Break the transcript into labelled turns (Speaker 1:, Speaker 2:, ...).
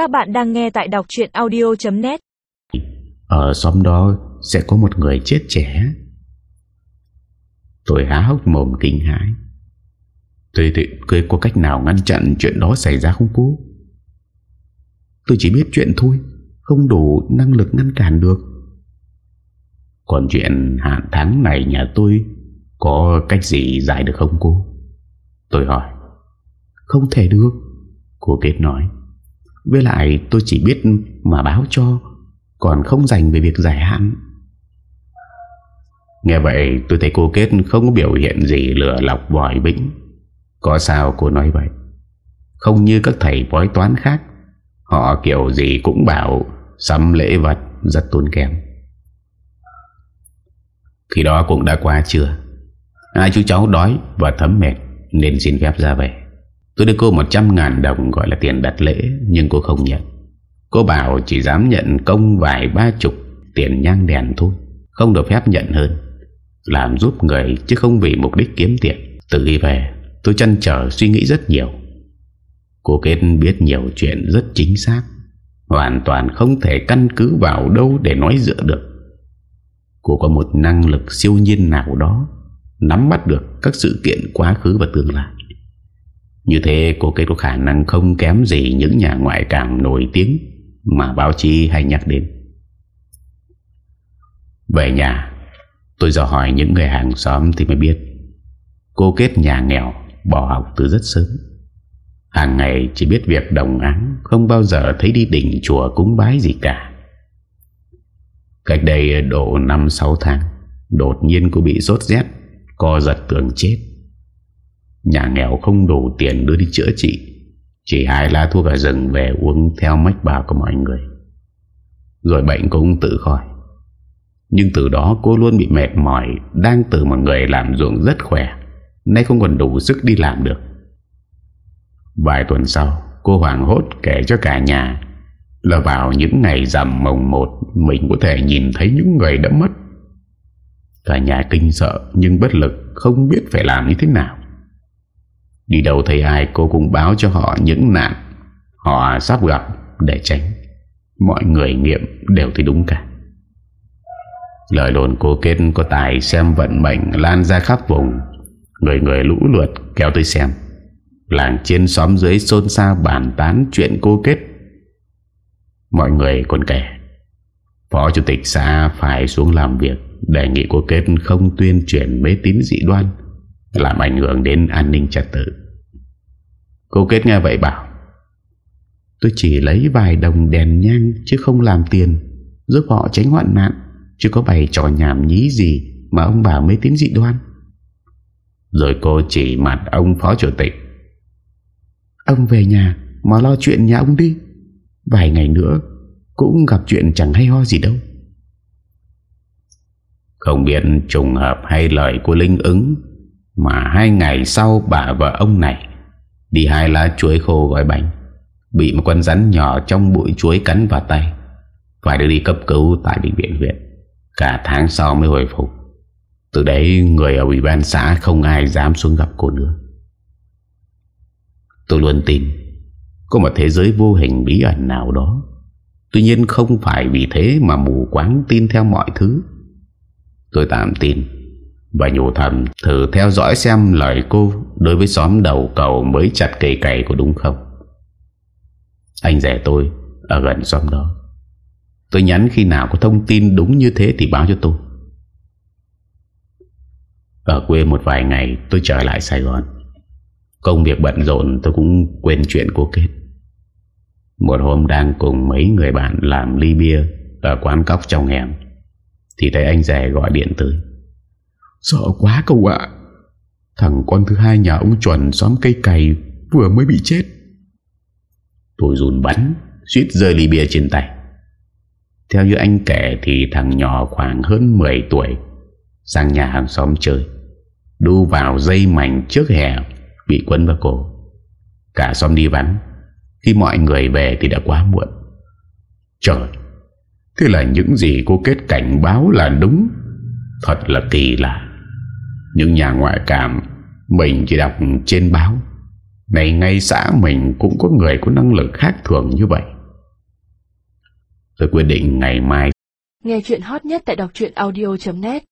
Speaker 1: Các bạn đang nghe tại đọc chuyện audio.net
Speaker 2: Ở xóm đó sẽ có một người chết trẻ. Tôi há hốc mồm kinh hãi. Tôi thì cười có cách nào ngăn chặn chuyện đó xảy ra không cô? Tôi chỉ biết chuyện thôi, Không đủ năng lực ngăn cản được. Còn chuyện hạn tháng này nhà tôi Có cách gì giải được không cô? Tôi hỏi. Không thể được, Cô kết nói. Với lại tôi chỉ biết mà báo cho, Còn không dành về việc giải hạn. Nghe vậy, tôi thấy cô kết không có biểu hiện gì lừa lọc vòi bĩnh. Có sao cô nói vậy? Không như các thầy bói toán khác. Họ kiểu gì cũng bảo, Sắm lễ vật, rất tốn kém. Khi đó cũng đã qua trưa. Hai chú cháu đói và thấm mệt, Nên xin phép ra về. Tôi đưa cô 100 ngàn đồng gọi là tiền đặt lễ, Nhưng cô không nhận. Cô bảo chỉ dám nhận công vài ba chục Tiền nhang đèn thôi, Không được phép nhận hơn. Làm giúp người, chứ không vì mục đích kiếm tiền. Từ khi về, tôi chăn trở suy nghĩ rất nhiều. Cô kết biết nhiều chuyện rất chính xác, Hoàn toàn không thể căn cứ vào đâu để nói dựa được. Cô có một năng lực siêu nhiên nào đó, Nắm bắt được các sự kiện quá khứ và tương lai. Như thế cô kết có khả năng không kém gì những nhà ngoại cảm nổi tiếng Mà báo chí hay nhắc đến. Về nhà, Tôi dò hỏi những người hàng xóm thì mới biết Cô kết nhà nghèo, Bỏ học từ rất sớm. Hàng ngày chỉ biết việc đồng áng, Không bao giờ thấy đi đỉnh chùa cúng bái gì cả. Cách đây độ 5-6 tháng, Đột nhiên cô bị sốt rét, Co giật tưởng chết. Nhà nghèo không đủ tiền đưa đi chữa trị. Chỉ hai lá thuốc ở rừng về uống theo mách bảo của mọi người. Rồi bệnh cũng tự khỏi. Nhưng từ đó cô luôn bị mệt mỏi, Đang từ một người làm ruộng rất khỏe. Nay không còn đủ sức đi làm được. Vài tuần sau, Cô hoàng hốt kể cho cả nhà Là vào những ngày rằm mồng một, Mình có thể nhìn thấy những người đã mất. Cả nhà kinh sợ Nhưng bất lực, không biết phải làm như thế nào. Đi đâu thấy ai cô cũng báo cho họ những nạn. Họ sắp gặp để tránh. Mọi người nghiệm đều thấy đúng cả. Lời đồn cô kết có tài xem vận mệnh lan ra khắp vùng. Người người lũ lượt kéo tới xem. Làng trên xóm dưới xôn xao bàn tán chuyện cô kết. Mọi người còn kể. Phó chủ tịch xã phải xuống làm việc Đề nghị cô kết không tuyên truyền mê tín dị đoan. Làm ảnh hưởng đến an ninh trật tự. Cô kết nghe vậy bảo, Tôi chỉ lấy vài đồng đèn nhang Chứ không làm tiền, Giúp họ tránh hoạn nạn, Chứ có bày trò nhảm nhí gì Mà ông bảo mới tín dị đoan. Rồi cô chỉ mặt ông phó chủ tịch, Ông về nhà Mà lo chuyện nhà ông đi, Vài ngày nữa Cũng gặp chuyện chẳng hay ho gì đâu. Không biết trùng hợp hay lời của Linh ứng mà hai ngày sau bà vợ ông này Đi hai lá chuối khô gói bánh, Bị một con rắn nhỏ trong bụi chuối cắn vào tay, Phải đưa đi cấp cứu tại bệnh viện huyện. Cả tháng sau mới hồi phục. Từ đấy, người ở ủy ban xã không ai dám xuống gặp cô nữa. Tôi luôn tin Có một thế giới vô hình bí ẩn nào đó. Tuy nhiên không phải vì thế mà mù quáng tin theo mọi thứ. Tôi tạm tin và nhủ thầm, thử theo dõi xem lời cô Đối với xóm đầu cầu mới chặt cây cày có đúng không? Anh rẻ tôi, Ở gần xóm đó. Tôi nhắn khi nào có thông tin đúng như thế Thì báo cho tôi. Ở quê một vài ngày, tôi trở lại Sài Gòn. Công việc bận rộn, tôi cũng quên chuyện cô kết. Một hôm đang cùng mấy người bạn làm ly bia Ở quán cóc trong hẻm, Thì thấy anh rẻ gọi điện tới. Sợ quá cậu ạ. Thằng con thứ hai nhà ông chuẩn xóm cây cày Vừa mới bị chết. Tôi run bắn, Suýt rơi ly bia trên tay. Theo như anh kể Thì thằng nhỏ khoảng hơn 10 tuổi, Sang nhà hàng xóm chơi. Đu vào dây mảnh trước hè, Bị quấn vào cổ. Cả xóm đi vắng. Khi mọi người về thì đã quá muộn. Trời, Thế là những gì cô kết cảnh báo là đúng, Thật là kỳ lạ. Những nhà ngoại cảm, Mình chỉ đọc trên báo. Này, ngay xã mình cũng có người có năng lực khác thường như vậy. Tôi quyết định ngày mai
Speaker 1: Nghe chuyện hot nhất tại đọc audio.net